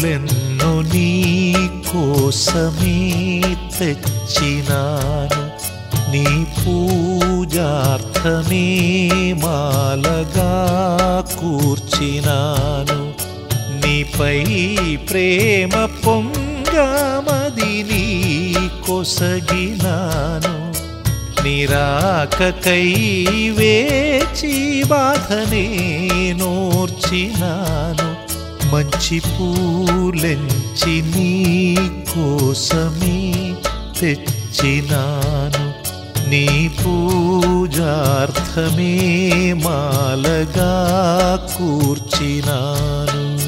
పూలెన్నో నీ కోసమే తెచ్చినాను. నీ పూజార్థమే మాలగా కూర్చినాను. నీపై ప్రేమ పొంగమది నీ కొసగినాను. నిరాకకై వేచి బాధనే నోర్చినాను. మంచి పూలెంచి నీ కోసమే తెచ్చినాను. నీ పూజార్థమే మాలగా కూర్చినాను.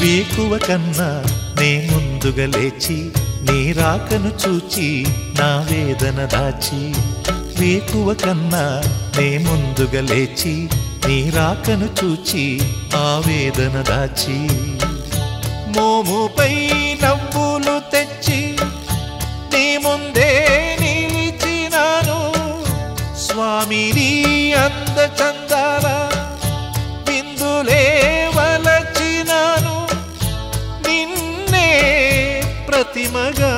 వేకువ కన్నా నే ముందుగా లేచి నీ రాకను చూచి నా వేదన దాచి. వేకువ కన్నా నే ముందుగా లేచి నీ రాకను చూచి ఆ వేదన దాచి. మోముపై నవ్వులు తెచ్చి ప్రతిమగా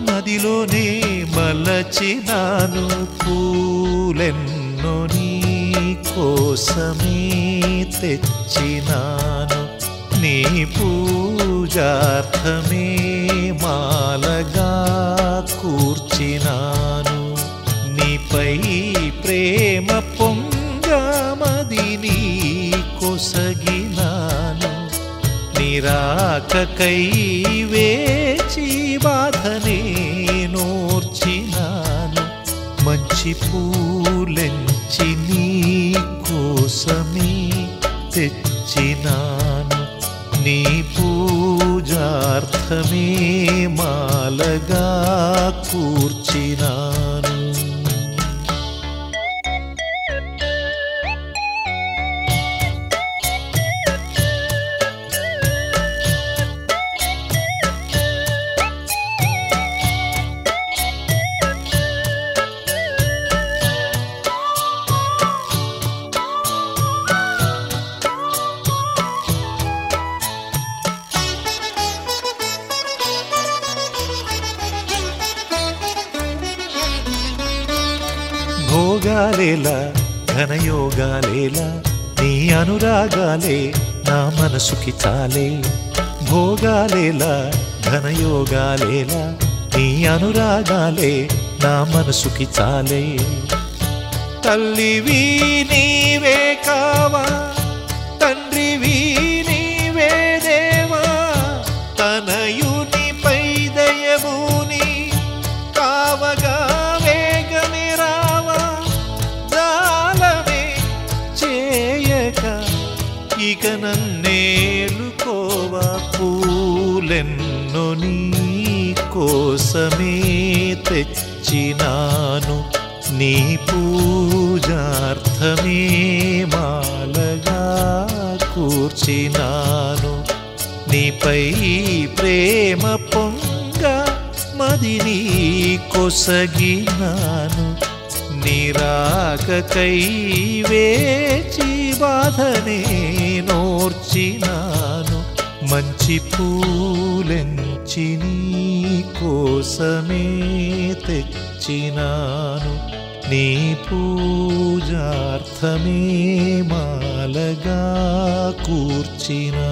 మదిలోనే మలచినాను పూలెన్నో నీ కోసమే తెచ్చినాను. నీ పూజార్థమే మాలగా కూర్చినాను. నీపై ప్రేమ పొంగమదిని కొసగినాను. నిరాకకై వే మంచి పూలెంచి నీ కోసమే తెచ్చినాను. నీ పూజార్థమే మాలగా కూర్చినాను. భోగాలేలా ఘనయోగాలేలా నీ అనురాగాలే నా మనసుకి చాలే. భోగాలేలా ఘనయోగాలేలా నీ అనురాగాలే నా మనసుకి చాలే. తల్లివి నీవే కావా తండ్రివి ఇక నన్నేలుకోవా పూలెన్నో నీ కోసమే తెచ్చినాను. నీ పూజార్థమే మాలగా కూర్చినాను. నీపై ప్రేమ పొంగ మదిని కొసగినాను. నిరాకకై వేచి బాధనే నోర్చినాను. మంచి పూలెంచి నీ కోసమే తెచ్చినాను. నీ పూజార్థమే మాలగా కూర్చినా